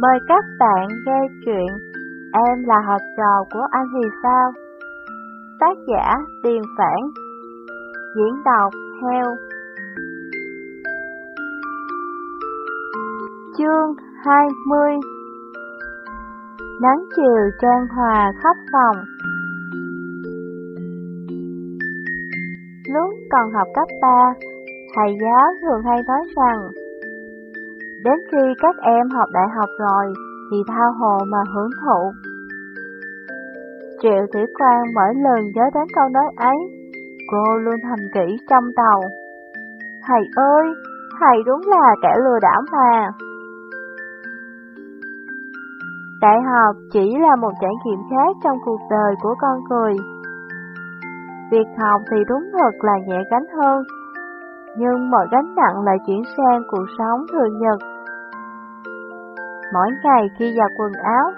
Mời các bạn nghe chuyện Em là học trò của anh thì sao? Tác giả Điền Phản. Diễn đọc Heo. Chương 20 Nắng chiều trang hòa khắp phòng. Lúc còn học cấp 3, thầy giáo thường hay nói rằng Đến khi các em học đại học rồi thì thao hồ mà hưởng thụ. Triệu Thủy Quang mỗi lần nhớ đến câu nói ấy, cô luôn thầm kỹ trong đầu. Thầy ơi, thầy đúng là kẻ lừa đảo mà. Đại học chỉ là một trải nghiệm khác trong cuộc đời của con người. Việc học thì đúng thật là nhẹ gánh hơn, nhưng mọi gánh nặng lại chuyển sang cuộc sống thường nhật Mỗi ngày khi giặt quần áo,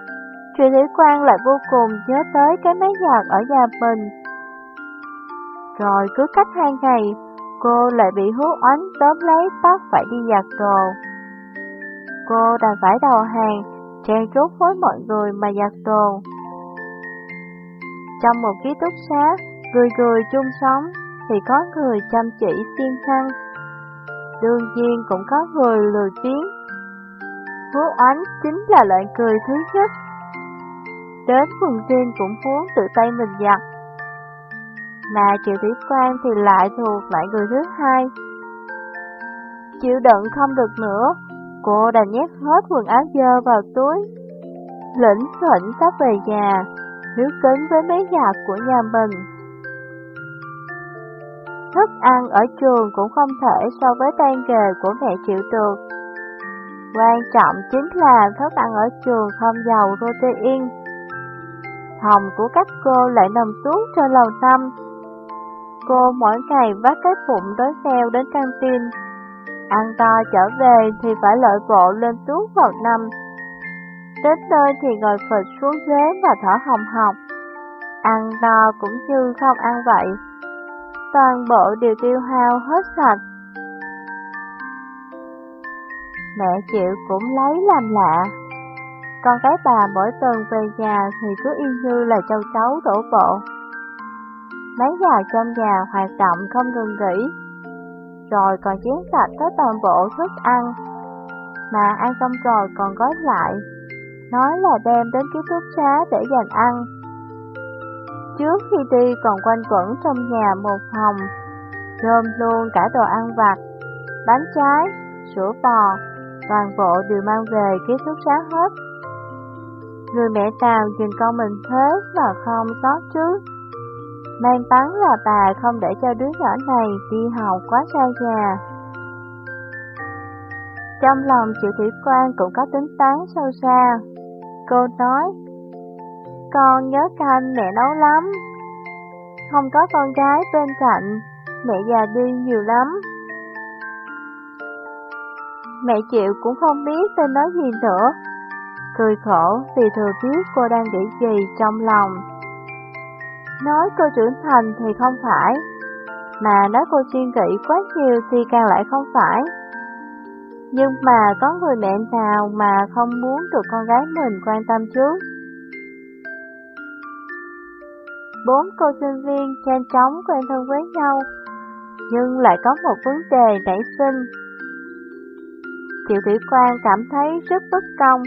Truyền Thủy Quang lại vô cùng nhớ tới cái máy giặt ở nhà mình. Rồi cứ cách hai ngày, cô lại bị hú oánh tóm lấy bắt phải đi giặt đồ. Cô đành phải đầu hàng, trang chốt với mọi người mà giặt đồ. Trong một ký túc xá, người người chung sống, thì có người chăm chỉ siêng năng. Đương nhiên cũng có người lười biếng, Hứa ánh chính là loại cười thứ nhất. Đến quần jean cũng muốn tự tay mình giặt. Mà Triệu Thủy Quang thì lại thuộc loại người thứ hai. Chịu đựng không được nữa, cô đành nhét hết quần áo dơ vào túi. Lĩnh thỉnh sắp về nhà, hiếu kính với mấy giặt của nhà mình. Thức ăn ở trường cũng không thể so với tan nghề của mẹ chịu được. Quan trọng chính là các bạn ở trường không giàu protein. Phòng của các cô lại nằm xuống trên lầu năm. Cô mỗi ngày vác cái bụng đói xeo đến căng tin. Ăn to trở về thì phải lợi bộ lên xuống vào năm. Đến nơi thì ngồi phịch xuống ghế và thở hồng hộc. Ăn to cũng như không ăn vậy. Toàn bộ đều tiêu hao hết sạch mẹ chịu cũng lấy làm lạ. Con cái bà mỗi tuần về nhà thì cứ y như là châu chấu đổ bộ. Mấy già trong nhà hoạt động không ngừng nghỉ, rồi còn chiến sạch tới toàn bộ thức ăn, mà ăn xong rồi còn gói lại, nói là đem đến ký túc xá để dành ăn. Trước khi đi còn quanh quẩn trong nhà một phòng, gồm luôn cả đồ ăn vặt, bánh trái, sữa bò, toàn bộ đều mang về ký túc xá hết. Người mẹ Tào nhìn con mình thế mà không sót chứ? May mắn là bà không để cho đứa nhỏ này đi học quá xa nhà. Trong lòng triệu thủy quan cũng có tính toán sâu xa. Cô nói, con nhớ canh mẹ nấu lắm. Không có con gái bên cạnh, mẹ già đi nhiều lắm. Mẹ chịu cũng không biết tôi nói gì nữa. Cười khổ vì thừa biết cô đang nghĩ gì trong lòng. Nói cô trưởng thành thì không phải, mà nói cô suy nghĩ quá nhiều thì càng lại không phải. Nhưng mà có người mẹ nào mà không muốn được con gái mình quan tâm chứ? Bốn cô sinh viên nhanh chóng quen thân với nhau, nhưng lại có một vấn đề nảy sinh Triệu Thủy Quang cảm thấy rất bất công.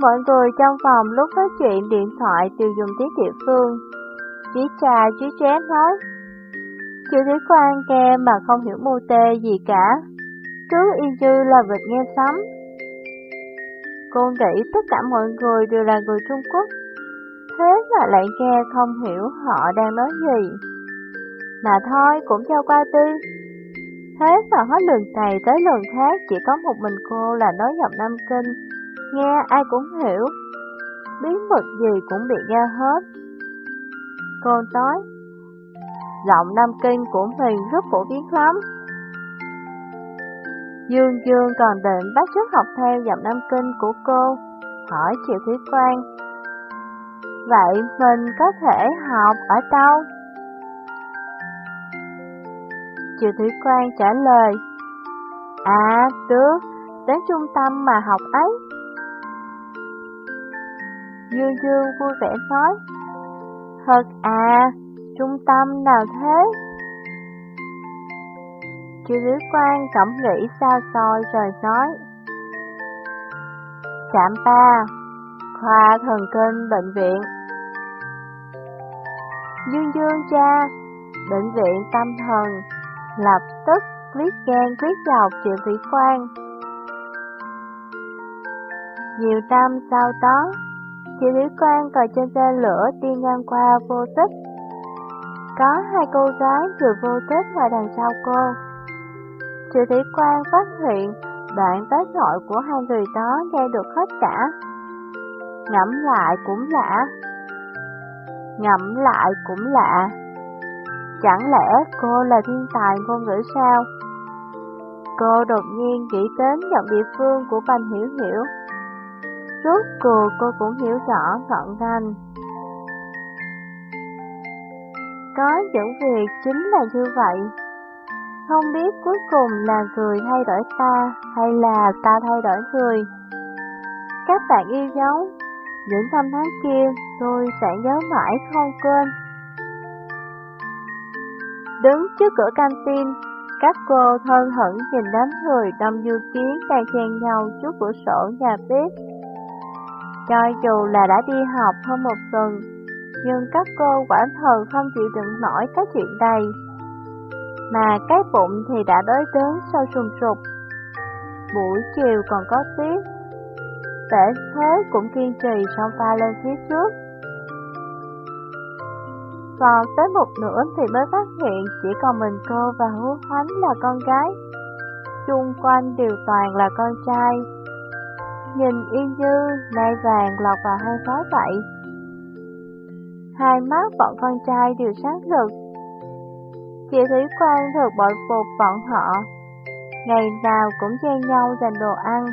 Mọi người trong phòng lúc nói chuyện điện thoại đều dùng tiếng địa phương. Chí trà chí chén nói. Triệu Thủy Quang nghe mà không hiểu mô tê gì cả. Cứ y như là vịt nghe sấm. Cô nghĩ tất cả mọi người đều là người Trung Quốc. Thế mà lại nghe không hiểu họ đang nói gì. Mà thôi, cũng cho qua tư. Thế mà hết lần này tới lần khác chỉ có một mình cô là nói giọng Nam Kinh, nghe ai cũng hiểu, bí mật gì cũng bị nghe hết. Cô nói, giọng Nam Kinh của mình rất phổ biến lắm. Dương Dương còn định bắt chước học theo giọng Nam Kinh của cô, hỏi Triệu Thúy Quang. Vậy mình có thể học ở đâu? Triệu Thủy Quang trả lời, À, được, đến trung tâm mà học ấy. Dương Dương vui vẻ nói, Thật à, trung tâm nào thế? Triệu Thủy Quang cẩm nghĩ xa xôi rồi nói, Trạm ba, khoa thần kinh bệnh viện. Dương Dương cha, bệnh viện tâm thần, lập tức viết gan viết dọc Triệu Thủy quan Nhiều năm sau đó, Triệu Thủy quan còn trên xe lửa đi ngang qua vô tích. Có hai cô gái vừa vô tích ngoài đằng sau cô. Triệu Thủy quan phát hiện đoạn tới nội của hai người đó nghe được hết cả. Ngẫm lại cũng lạ. Ngẫm lại cũng lạ. Chẳng lẽ cô là thiên tài ngôn ngữ sao? Cô đột nhiên nghĩ đến giọng địa phương của Bành Hiểu Hiểu. Rốt cuộc cô cũng hiểu rõ ngọn ngành. Có những việc chính là như vậy. Không biết cuối cùng là người thay đổi ta hay là ta thay đổi người. Các bạn yêu dấu, những năm tháng kia tôi sẽ nhớ mãi không quên. Đứng trước cửa canteen, các cô thân hận nhìn đám người đông du kiến đang chen nhau trước cửa sổ nhà bếp. Cho dù là đã đi học hơn một tuần, nhưng các cô quả thật không chịu đựng nổi cái chuyện này. Mà cái bụng thì đã đói đớn sâu sùng sục. Buổi chiều còn có tiết, để thế cũng kiên trì xong pha lên phía trước. Còn tới một nửa thì mới phát hiện chỉ còn mình cô và hứa hoánh là con gái. Chung quanh đều toàn là con trai. Nhìn y như nai vàng lọt vào hai khói vậy. Hai mắt bọn con trai đều sáng rực. Chị Thủy Quang thực bội phục bọn họ. Ngày nào cũng chen nhau giành đồ ăn.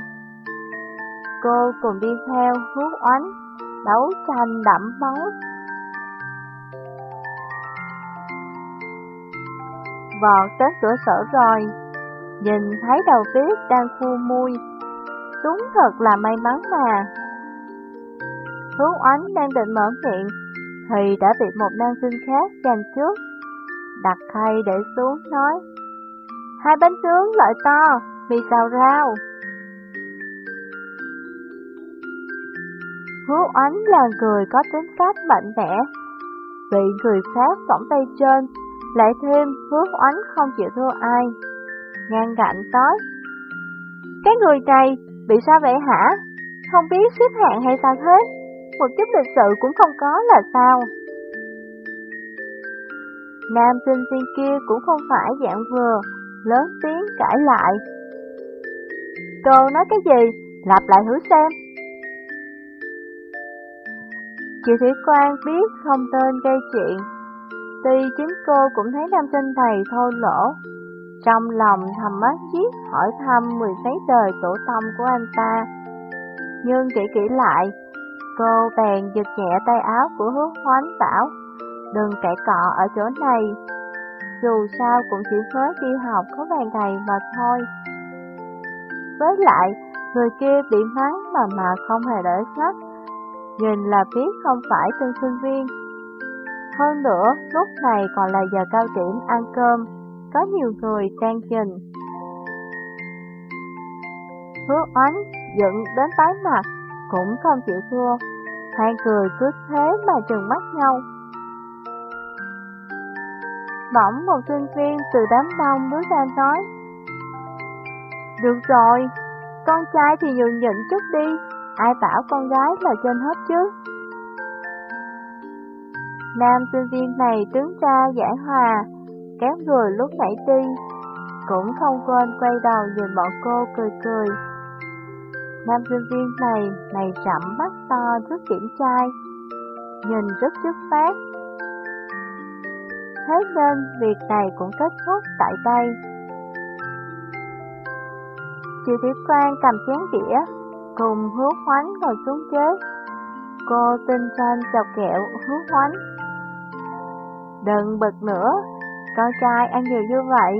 Cô cùng đi theo hút oánh, đấu tranh đẫm máu vọt tới cửa sổ rồi, nhìn thấy đầu tuyết đang khu mui. Đúng thật là may mắn mà. Hướng oánh đang định mở miệng, thì đã bị một nam sinh khác giành trước. Đặt khay để xuống nói, hai bánh trướng loại to, mì xào rau. Hứa oánh là người có tính cách mạnh mẽ, bị người khác phỏng tay trên lại thêm hước oánh không chịu thua ai. Ngang cạnh tới. Cái người này bị sao vậy hả? Không biết xếp hạng hay sao thế? Một chút lịch sự cũng không có là sao? Nam sinh viên kia cũng không phải dạng vừa, lớn tiếng cãi lại. Cô nói cái gì? Lặp lại thử xem. Chị Thủy Quang biết không tên gây chuyện, Tuy chính cô cũng thấy nam sinh thầy thô lỗ, trong lòng thầm mắt chiếc hỏi thăm mười mấy đời tổ tông của anh ta. Nhưng kỹ kỹ lại, cô bèn giật nhẹ tay áo của hứa hoán bảo, đừng cãi cọ ở chỗ này, dù sao cũng chỉ mới đi học có vài ngày mà thôi. Với lại, người kia bị mắng mà mà không hề đỡ sắc, nhìn là biết không phải tân sinh viên. Hơn nữa, lúc này còn là giờ cao điểm ăn cơm, có nhiều người đang nhìn. Hứa oánh dựng đến tái mặt, cũng không chịu thua. Hai người cứ thế mà trừng mắt nhau. Bỗng một sinh viên từ đám đông bước ra nói Được rồi, con trai thì nhường nhịn chút đi, ai bảo con gái là trên hết chứ Nam sinh viên này đứng ra giải hòa, kéo người lúc nãy đi, cũng không quên quay đầu nhìn bọn cô cười cười. Nam sinh viên này mày rậm mắt to rất kiểm trai, nhìn rất dứt phát. Thế nên việc này cũng kết thúc tại đây. Chị Thủy Quang cầm chén đĩa, cùng hứa hoánh ngồi xuống ghế. Cô tinh tranh chọc kẹo hứa hoánh Đừng bực nữa, con trai ăn nhiều như vậy,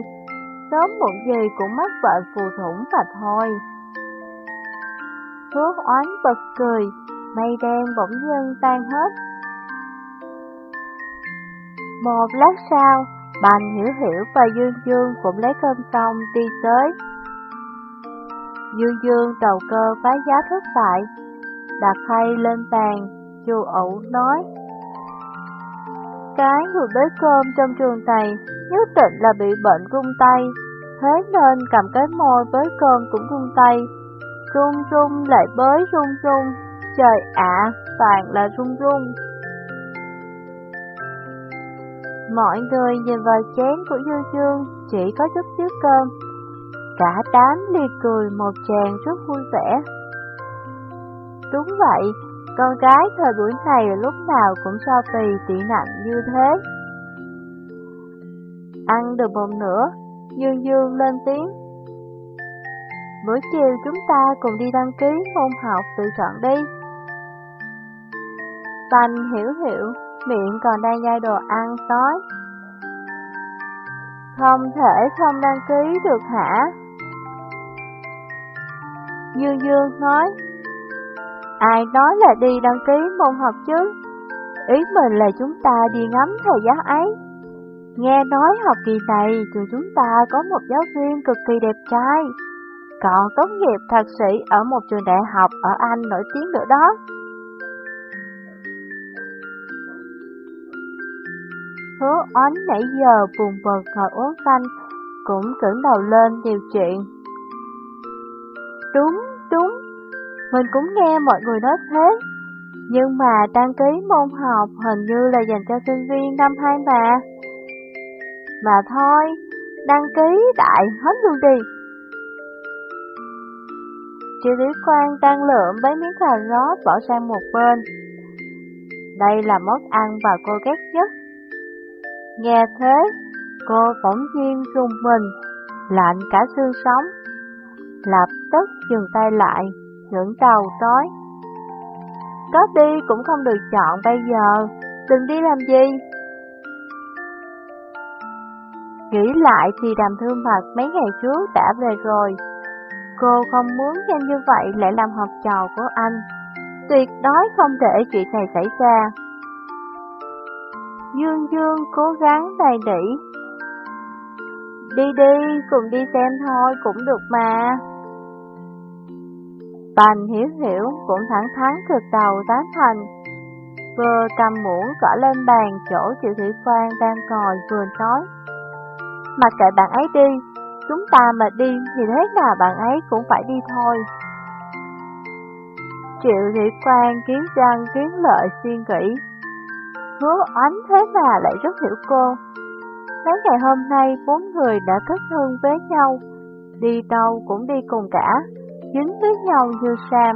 sớm muộn gì cũng mắc bệnh phù thủng mà thôi. Hứa oán bật cười, mây đen bỗng dưng tan hết. Một lát sau, Bành Hiểu Hiểu và Dương Dương cũng lấy cơm xong đi tới. Dương Dương đầu cơ phá giá thất bại, đặt khay lên bàn, chu ẩu nói. Cái người bế cơm trong trường này nhất định là bị bệnh rung tay, thế nên cầm cái môi bế cơm cũng rung tay. Rung rung lại bới rung rung, trời ạ, toàn là rung rung. Mọi người nhìn vào chén của Dương Dương chỉ có chút xíu cơm. Cả đám liệt cười một tràng rất vui vẻ. Đúng vậy, con gái thời buổi này lúc nào cũng so tì tị nặng như thế. Ăn được một nửa, Dương Dương lên tiếng. Buổi chiều chúng ta cùng đi đăng ký môn học tự chọn đi. Bành hiểu hiểu, miệng còn đang nhai đồ ăn, nói. Không thể không đăng ký được hả? Dương Dương nói, ai nói là đi đăng ký môn học chứ? Ý mình là chúng ta đi ngắm thầy giáo ấy. Nghe nói học kỳ này trường chúng ta có một giáo viên cực kỳ đẹp trai, còn tốt nghiệp thạc sĩ ở một trường đại học ở Anh nổi tiếng nữa đó. Hứa oánh nãy giờ buồn bực ngồi uống canh, cũng cứng đầu lên nhiều chuyện. Đúng, mình cũng nghe mọi người nói thế. Nhưng mà đăng ký môn học hình như là dành cho sinh viên năm hai mà. Mà thôi, đăng ký đại hết luôn đi. Chị Lý Quang đang lượm mấy miếng cà rốt bỏ sang một bên. Đây là món ăn và cô ghét nhất. Nghe thế, cô bỗng nhiên rùng mình, lạnh cả xương sống. Lập tức dừng tay lại, ngẩng đầu nói. Có đi cũng không được chọn bây giờ, đừng đi làm gì. Nghĩ lại thì đàm thương mặt mấy ngày trước đã về rồi. Cô không muốn nhanh như vậy lại làm học trò của anh. Tuyệt đối không để chuyện này xảy ra. Dương Dương cố gắng đầy đỉ. Đi đi, cùng đi xem thôi cũng được mà. Bành hiểu hiểu cũng thẳng thắn cực đầu tán thành. Vừa cầm muỗng gõ lên bàn chỗ triệu thủy quan đang ngồi vừa nói. Mặc kệ bạn ấy đi, chúng ta mà đi thì thế nào bạn ấy cũng phải đi thôi. Triệu thị quan kiếm răng kiếm lợi suy nghĩ. Hứa oánh thế mà lại rất hiểu cô. Mấy ngày hôm nay bốn người đã kết hôn với nhau, đi đâu cũng đi cùng cả, dính với nhau như Sam.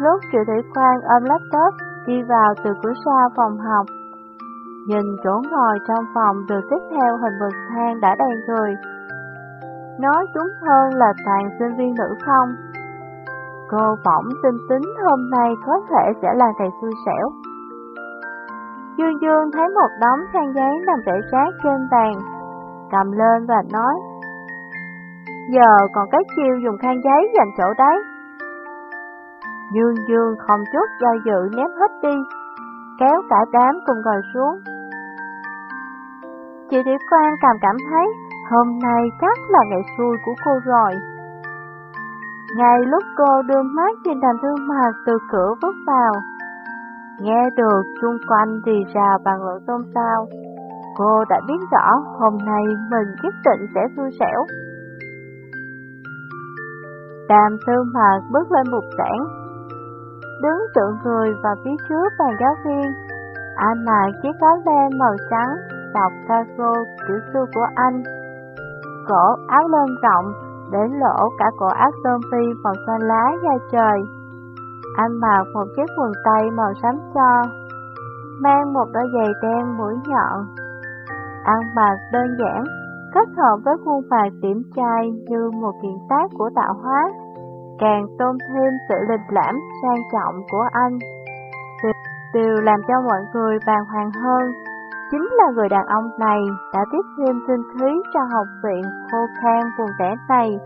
Lúc Triệu Thủy khoan ôm laptop đi vào từ cửa sau phòng học, nhìn chỗ ngồi trong phòng được xếp theo hình bậc thang đã đầy người. Nói đúng hơn là toàn sinh viên nữ không. Cô phỏng tin tính hôm nay có thể sẽ là ngày xui xẻo. Dương Dương thấy một đống khăn giấy nằm rải rác trên bàn, cầm lên và nói Giờ còn cái chiêu dùng khăn giấy dành chỗ đấy. Dương Dương không chút do dự ném hết đi, kéo cả đám cùng ngồi xuống. Chị tiểu Quang cảm cảm thấy hôm nay chắc là ngày xui của cô rồi. Ngay lúc cô đưa mắt nhìn đàm thương mạc từ cửa bước vào, nghe được xung quanh thì rào bằng luận xôn xao, cô đã biết rõ hôm nay mình nhất định sẽ xui xẻo. Đàm tư mạc bước lên bục giảng, đứng tượng người vào phía trước bàn giáo viên. Anh mặc chiếc áo len màu trắng, đọc cargo kiểu xưa của anh. Cổ áo lên rộng, đến lỗ cả cổ áo tôm phi màu xanh lá da trời. Anh mặc một chiếc quần tây màu xám cho, mang một đôi giày đen mũi nhọn. Ăn mặc đơn giản, kết hợp với khuôn phạt điểm trai như một kiện tác của tạo hóa, càng tôn thêm sự lịch lãm sang trọng của anh. Điều, điều làm cho mọi người bàn hoàng hơn, chính là người đàn ông này đã tiếp thêm tinh khí cho học viện khô khan vùng vẻ này,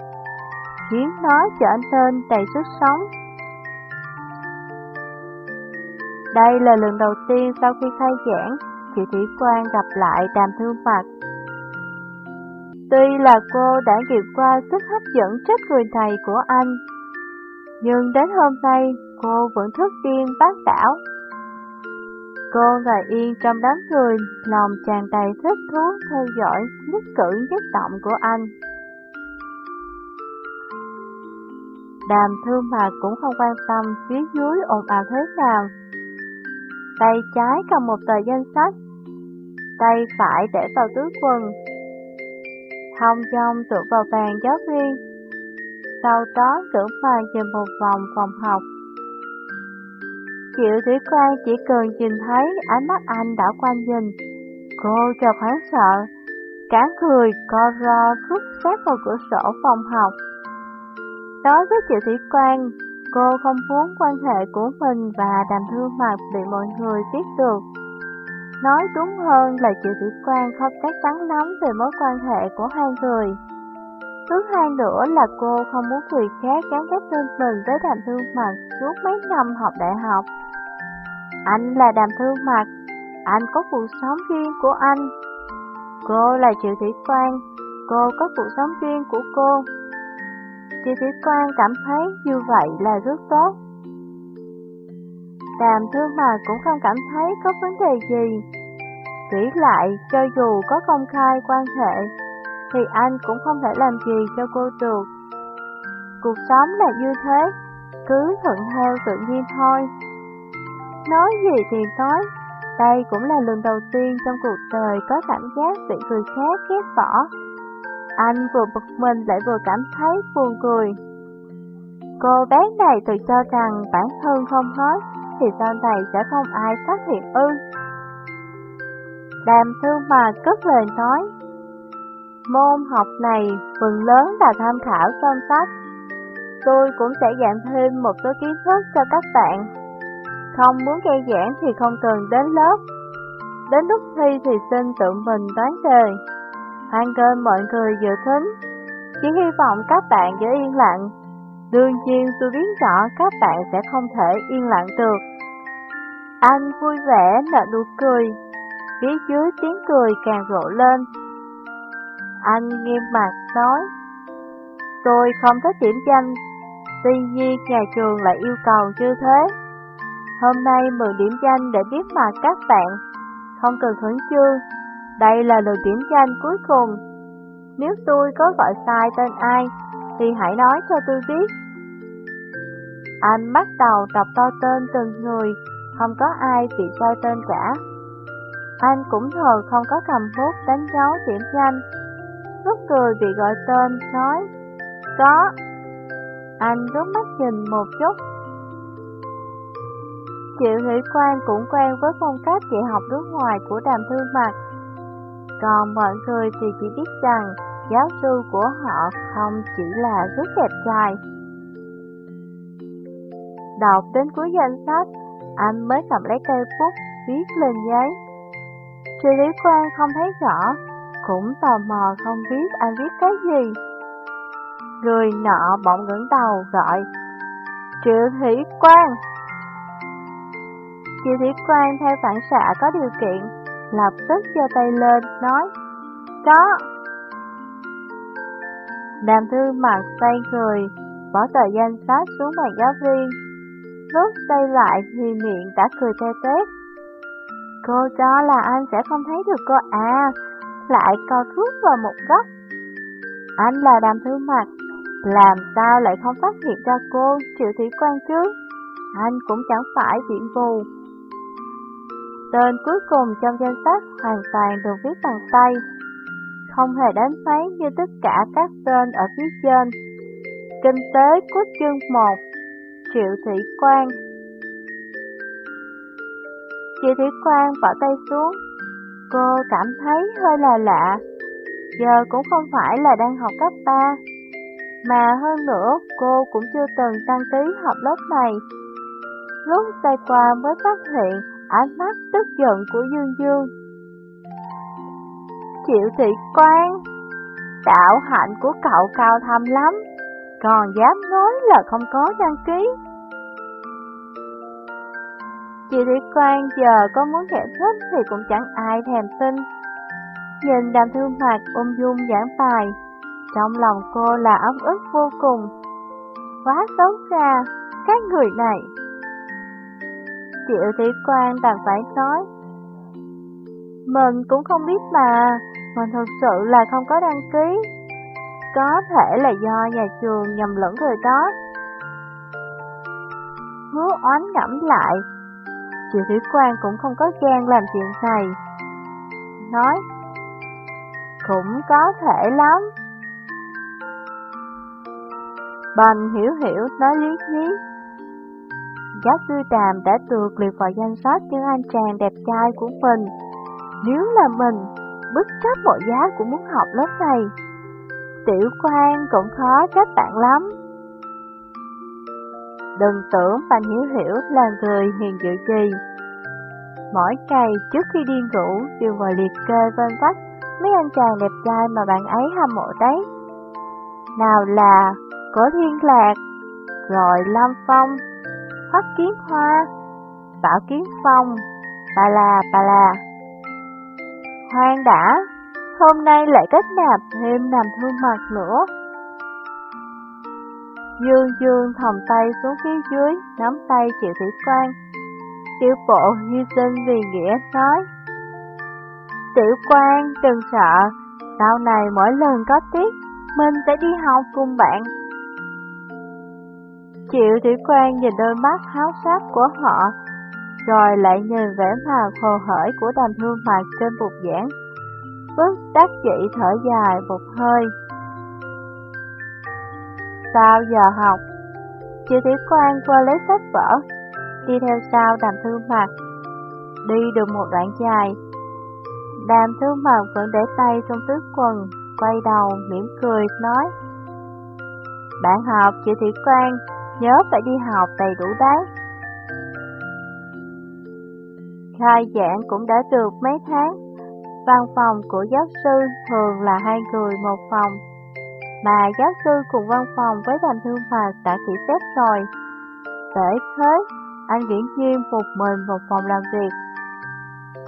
khiến nó trở nên đầy sức sống. Đây là lần đầu tiên sau khi khai giảng, chị Thủy Quang gặp lại đàm thương mặt Tuy là cô đã nghiệm qua sức hấp dẫn chết người thầy của anh, nhưng đến hôm nay cô vẫn thức điên bác đảo. Cô ngồi yên trong đám người, lòng tràn đầy thích thú theo dõi nhất cử nhất động của anh. Đàm thương mà cũng không quan tâm phía dưới ồn ào thế nào. Tay trái cầm một tờ danh sách, tay phải để vào túi quần. Thông dong tựa vào bàn giáo viên, sau đó tưởng bàn nhìn một vòng phòng học. Triệu Thủy quan chỉ cần nhìn thấy ánh mắt anh đã quanh nhìn, cô chợt hoảng sợ, cả người co ro rút sát vào cửa sổ phòng học. Đối với Triệu Thủy Quang, cô không muốn quan hệ của mình và đàm thương mặt bị mọi người biết được. Nói đúng hơn là Triệu Thủy Quang không chắc chắn lắm về mối quan hệ của hai người. Thứ hai nữa là cô không muốn người khác gắn kết tên mình với đàm thương mặt suốt mấy năm học đại học. Anh là đàm thương mặt, anh có cuộc sống riêng của anh. Cô là Triệu Thủy Quang, cô có cuộc sống riêng của cô. triệu Thủy Quang cảm thấy như vậy là rất tốt. Đàm thương mà cũng không cảm thấy có vấn đề gì. Nghĩ lại, cho dù có công khai quan hệ, thì anh cũng không thể làm gì cho cô được. Cuộc sống là như thế, cứ thuận theo tự nhiên thôi. Nói gì thì nói, đây cũng là lần đầu tiên trong cuộc đời có cảm giác bị người khác ghét bỏ. Anh vừa bực mình lại vừa cảm thấy buồn cười. Cô bé này tự cho rằng bản thân không hết, thì sau này sẽ không ai phát hiện ư. Đàm thư mà cất lời nói, Môn học này phần lớn là tham khảo trong sách. Tôi cũng sẽ giảng thêm một số kiến thức cho các bạn. Không muốn gây giảng thì không cần đến lớp. Đến lúc thi thì xin tự mình đoán đề. Hoan nghênh mọi người dự thính. Chỉ hy vọng các bạn giữ yên lặng. Đương nhiên tôi biết rõ các bạn sẽ không thể yên lặng được. Anh vui vẻ nở nụ cười. Phía dưới tiếng cười càng rộ lên. Anh nghiêm mặt nói, tôi không thích điểm danh, tuy nhiên nhà trường lại yêu cầu như thế. Hôm nay mượn điểm danh để biết mặt các bạn, không cần khẩn trương, đây là lượt điểm danh cuối cùng. Nếu tôi có gọi sai tên ai, thì hãy nói cho tôi biết. Anh bắt đầu đọc to tên từng người, không có ai bị sai tên cả. Anh cũng thường không có cầm bút đánh dấu điểm danh. Lúc cười bị gọi tên, nói, có. Anh rút mắt nhìn một chút. Triệu Hỷ Quang cũng quen với phong cách dạy học nước ngoài của đàm thư mặt. Còn mọi người thì chỉ biết rằng giáo sư của họ không chỉ là rất đẹp trai. Đọc đến cuối danh sách, anh mới cầm lấy cây bút viết lên giấy. Triệu lý quan không thấy rõ, cũng tò mò không biết anh viết cái gì. Người nọ bỗng ngẩng đầu gọi, Triệu Thủy Quang. Triệu Thủy Quang theo phản xạ có điều kiện, lập tức giơ tay lên, nói, Có. Đàm thư mặt say người, bỏ tờ danh sách xuống bàn giáo viên. Lúc tay lại thì miệng đã cười tê tét. Cô cho là anh sẽ không thấy được cô à, lại co thuốc vào một góc. Anh là đàm thư mặt, làm sao lại không phát hiện ra cô triệu thủy quan chứ? Anh cũng chẳng phải diện vù. Tên cuối cùng trong danh sách hoàn toàn được viết bằng tay, không hề đánh máy như tất cả các tên ở phía trên. Kinh tế cốt chương 1 Triệu Thủy Quang Triệu Thủy Quang bỏ tay xuống, Cô cảm thấy hơi là lạ, giờ cũng không phải là đang học cấp 3, mà hơn nữa cô cũng chưa từng đăng ký học lớp này. Lúc xoay qua mới phát hiện ánh mắt tức giận của Dương Dương. Triệu thị Quang, đạo hạnh của cậu cao thâm lắm, còn dám nói là không có đăng ký. Chị Thủy Quang giờ có muốn giải thích thì cũng chẳng ai thèm tin. Nhìn đàm thương mặt ung dung giảng bài, trong lòng cô là ấm ức vô cùng. Quá xấu xa, các người này. chị Thủy Quang đành phải nói. Mình cũng không biết mà, mình thật sự là không có đăng ký. Có thể là do nhà trường nhầm lẫn rồi đó. Hứa oán ngẫm lại, Triệu Thủy Quan cũng không có gan làm chuyện này. Nói, cũng có thể lắm. Bành hiểu hiểu nói lý nhí. Giáo sư Đàm đã được liệt vào danh sách những anh chàng đẹp trai của mình. Nếu là mình, bất chấp mọi giá cũng muốn học lớp này. Tiểu quan cũng khó trách bạn lắm. Đừng tưởng Bành Hiểu Hiểu là người hiền dự trì. Mỗi ngày trước khi đi ngủ đều ngồi liệt kê vân vách mấy anh chàng đẹp trai mà bạn ấy hâm mộ đấy. Nào là Cổ Thiên Lạc, rồi Lam Phong, Hoắc Kiến Hoa, Bảo Kiến Phong, bà là bà là. Hoang đã, hôm nay lại kết nạp thêm nằm thương mặt nữa. Dương Dương thòng tay xuống phía dưới, nắm tay Triệu Thủy Quan. Tiểu bộ hy sinh vì nghĩa nói. Tiểu Quan đừng sợ, sau này mỗi lần có tiết, mình sẽ đi học cùng bạn. Triệu Thủy Quan nhìn đôi mắt háo sắc của họ, rồi lại nhìn vẻ mặt hồ hởi của đàm hương mặt trên bục giảng. Bước đắc dị thở dài một hơi. Sau giờ học, Triệu Thủy Quan qua lấy sách vở, đi theo sau đàm thư mặt. Đi được một đoạn dài, đàm thư mặt vẫn để tay trong túi quần, quay đầu mỉm cười nói. Bạn học Triệu Thủy Quan, nhớ phải đi học đầy đủ đấy. Khai giảng cũng đã được mấy tháng, văn phòng của giáo sư thường là hai người một phòng mà giáo sư cùng văn phòng với đàm thương Hoạt đã kỹ xét rồi. Để thế, anh Viễn Nhiên một mình một phòng làm việc.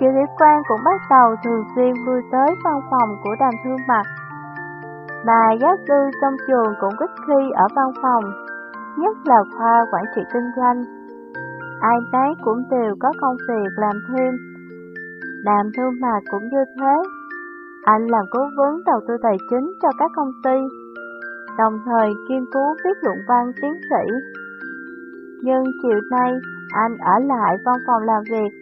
Triệu Thủy Quang cũng bắt đầu thường xuyên vui tới văn phòng của đàm thương mặt. Mà giáo sư trong trường cũng ít khi ở văn phòng, nhất là khoa quản trị kinh doanh. Ai nấy cũng đều có công việc làm thêm. Đàm thương mặt cũng như thế. Anh làm cố vấn đầu tư tài chính cho các công ty đồng thời nghiên cứu viết luận văn tiến sĩ. Nhưng chiều nay, anh ở lại văn phòng làm việc.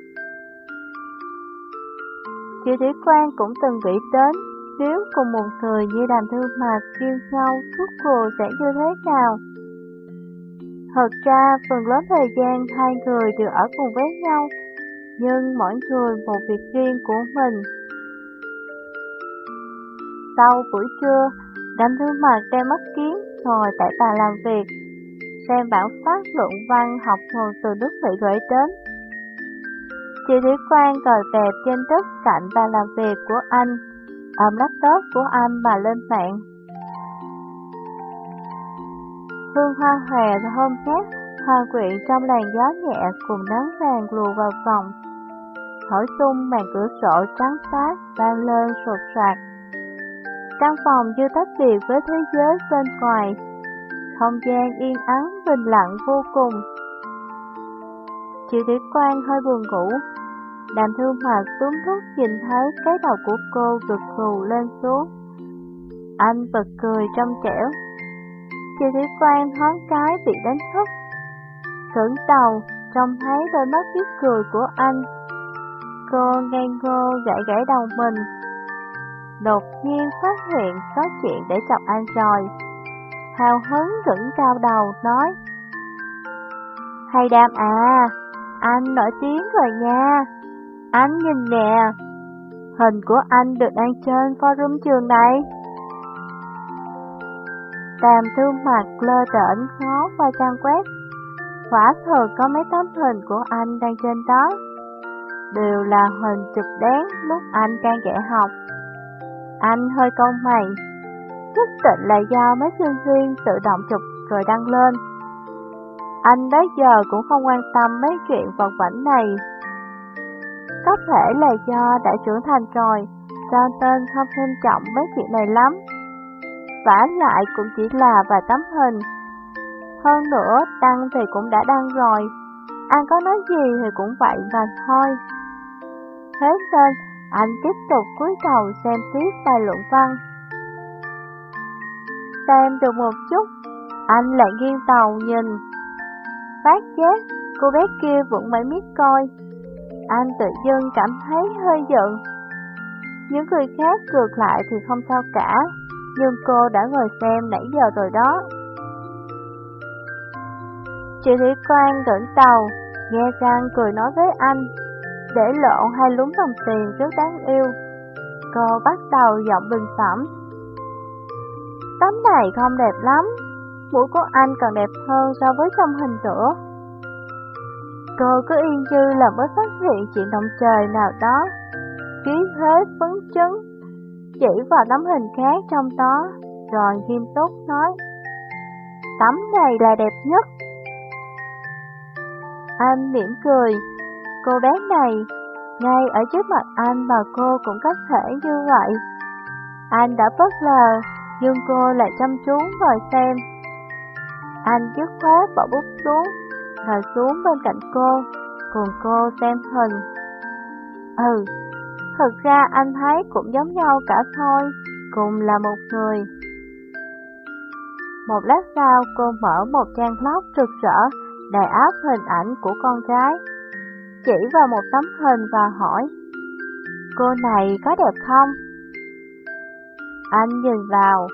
Chị Thủy Quang cũng từng nghĩ đến nếu cùng một người như đàm thư mạc yêu nhau suốt cuộc sẽ như thế nào. Thật ra, phần lớn thời gian hai người đều ở cùng với nhau, nhưng mỗi người một việc riêng của mình. Sau buổi trưa, Đám thứ mặt đeo mắt kiến, ngồi tại bàn làm việc, xem bản phát luận văn học thuật từ nước Mỹ gửi đến. Chị Thủy Quang ngồi bẹp trên đất cạnh bàn làm việc của anh, ôm laptop của anh mà lên mạng. Hương hoa hòe hôm khác, hoa quyện trong làn gió nhẹ cùng nắng vàng lùa vào phòng. Thổi tung màn cửa sổ trắng xóa vang lên sột soạt. Căn phòng chưa tách biệt với thế giới bên ngoài, không gian yên ắng, bình lặng vô cùng. Triệu Thủy Quang hơi buồn ngủ, đàm thương hoạt túm thúc nhìn thấy cái đầu của cô gật gù lên xuống. Anh bật cười trong trẻo. Triệu Thủy Quang thoáng cái bị đánh thức. Cứng đầu, trông thấy đôi mắt biết cười của anh. Cô ngây ngô gãy gãy đầu mình, đột nhiên phát hiện có chuyện để chọc anh rồi. Hào hứng ngẩng cao đầu nói, Hay đam à, anh nổi tiếng rồi nha, anh nhìn nè, hình của anh được đăng trên forum trường này. Đàm thư mặt lơ đễnh ngó qua trang web, quả thật có mấy tấm hình của anh đăng trên đó, đều là hình chụp đáng lúc anh đang dạy học. Anh hơi câu mày, Thức định là do mấy sinh viên tự động chụp rồi đăng lên. anh tới giờ cũng không quan tâm mấy chuyện vật vảnh này. Có thể là do đã trưởng thành rồi, cho nên không xem trọng mấy chuyện này lắm. vả lại cũng chỉ là vài tấm hình. Hơn nữa, đăng thì cũng đã đăng rồi, anh có nói gì thì cũng vậy mà thôi. Thế nên, anh tiếp tục cúi đầu xem tiếp bài luận văn. Xem được một chút, anh lại nghiêng đầu nhìn. Phát giác, cô bé kia vẫn mãi miết coi. Anh tự dưng cảm thấy hơi giận. Những người khác ngược lại thì không sao cả, nhưng cô đã ngồi xem nãy giờ rồi đó. Chị Thủy Quang gẫn đầu, nghe Giang cười nói với anh, để lộ hai lúm đồng tiền rất đáng yêu. Cô bắt đầu giọng bình phẩm. Tấm này không đẹp lắm, mũi của anh còn đẹp hơn so với trong hình nữa. Cô cứ yên dư là mới phát hiện chuyện động trời nào đó, khí thế phấn chấn, chỉ vào tấm hình khác trong đó, rồi nghiêm túc nói. Tấm này là đẹp nhất. Anh mỉm cười, cô bé này, ngay ở trước mặt anh mà cô cũng có thể như vậy. Anh đã bất lờ, nhưng cô lại chăm chú ngồi xem. Anh dứt khoát bỏ bút xuống, ngồi xuống bên cạnh cô, cùng cô xem hình. Ừ, thực ra anh thấy cũng giống nhau cả thôi, cùng là một người. Một lát sau, cô mở một trang blog rực rỡ, đầy áp hình ảnh của con gái, chỉ vào một tấm hình và hỏi, cô này có đẹp không? Anh nhìn vào,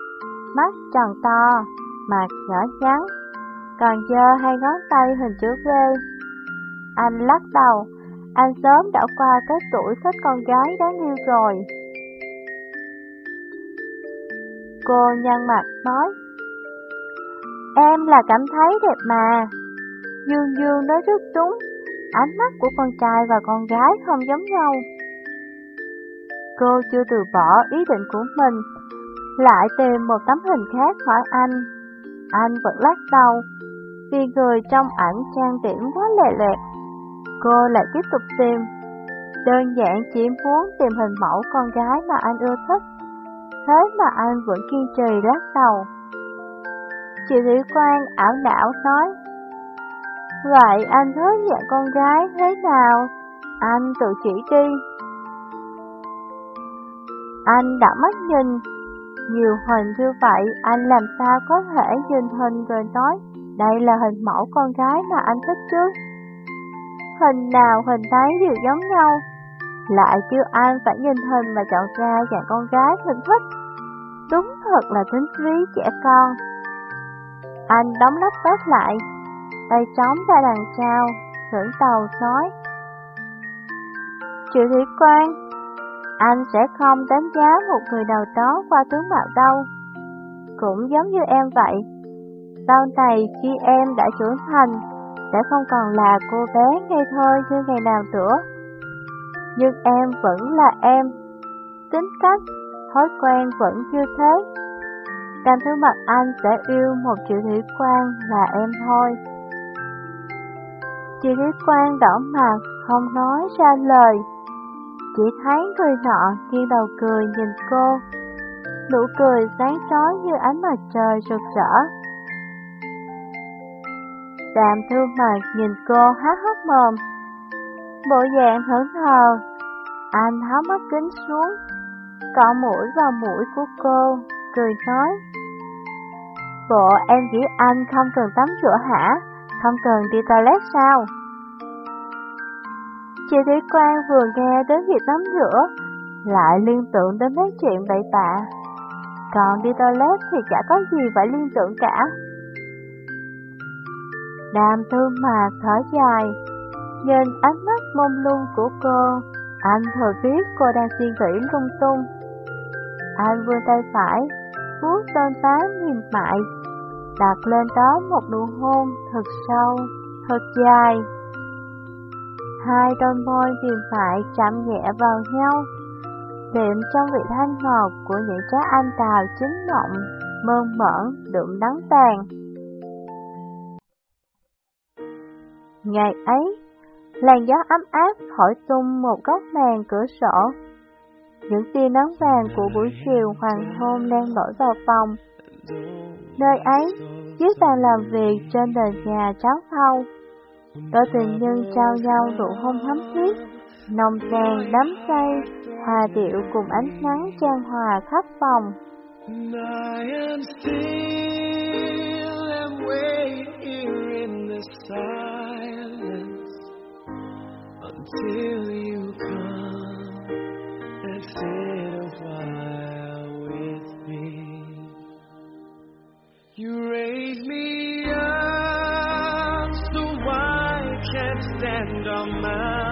mắt tròn to, mặt nhỏ nhắn, còn dơ hai ngón tay hình chữ V. Anh lắc đầu, anh sớm đã qua cái tuổi thích con gái đáng yêu rồi. Cô nhăn mặt nói, Em là cảm thấy đẹp mà. Dương Dương nói rất đúng, ánh mắt của con trai và con gái không giống nhau. Cô chưa từ bỏ ý định của mình, lại tìm một tấm hình khác hỏi anh. Anh vẫn lắc đầu, vì người trong ảnh trang điểm quá lệ lẹt. Cô lại tiếp tục tìm, đơn giản chỉ muốn tìm hình mẫu con gái mà anh ưa thích. Thế mà anh vẫn kiên trì lắc đầu. Chị Thủy Quang ảo não nói, Vậy anh thấy dạng con gái thế nào? Anh tự chỉ đi. Anh đã mắt nhìn, nhiều hình như vậy anh làm sao có thể nhìn hình rồi nói đây là hình mẫu con gái mà anh thích chứ. Hình nào hình thấy đều giống nhau, lại kêu anh phải nhìn hình mà chọn ra dạng con gái mình thích. Đúng thật là tính trí trẻ con. Anh đóng laptop lại, tay chống ra đằng sau, thưởng tàu nói. Triệu Thủy Quang, anh sẽ không đánh giá một người đầu đó qua tướng mạo đâu. Cũng giống như em vậy, sau này khi em đã trưởng thành, sẽ không còn là cô bé ngây thơ như ngày nào nữa. Nhưng em vẫn là em, tính cách, thói quen vẫn như thế. Càng thứ mặt anh sẽ yêu một triệu thủy quan là em thôi. Chị Lý Quang đỏ mặt, không nói ra lời. Chỉ thấy người nọ nghiêng đầu cười nhìn cô. Nụ cười sáng chói như ánh mặt trời rực rỡ. Đàm thương mặt nhìn cô há hốc mồm. Bộ dạng hững hờ anh tháo mắt kính xuống, cọ mũi vào mũi của cô, cười nói. Bộ em nghĩ anh không cần tắm rửa hả? Không cần đi toilet sao? Chị Thủy Quang vừa nghe đến việc tắm rửa, lại liên tưởng đến mấy chuyện bậy bạ. Còn đi toilet thì chả có gì phải liên tưởng cả. Đàm tư mà thở dài, nhìn ánh mắt mông lung của cô, anh thừa biết cô đang suy nghĩ lung tung. Anh vươn tay phải, vuốt tên tá mềm mại, đặt lên đó một nụ hôn thật sâu, thật dài. Hai đôi môi mềm phải chạm nhẹ vào nhau, đệm trong vị thanh ngọt của những trái anh đào chín mọng, mơn mởn, đượm nắng tàn. Ngày ấy, làn gió ấm áp thổi tung một góc màn cửa sổ. Những tia nắng vàng của buổi chiều hoàng hôn đang đổ vào phòng. Nơi ấy, chiếc bàn làm việc trên đời nhà trắng thâu, đôi tình nhân trao nhau rượu hôn thắm thiết, nồng nàn đắm say, hòa điệu cùng ánh nắng trang hòa khắp phòng. Until you come and sit a while you raise me up so I can stand on mountains.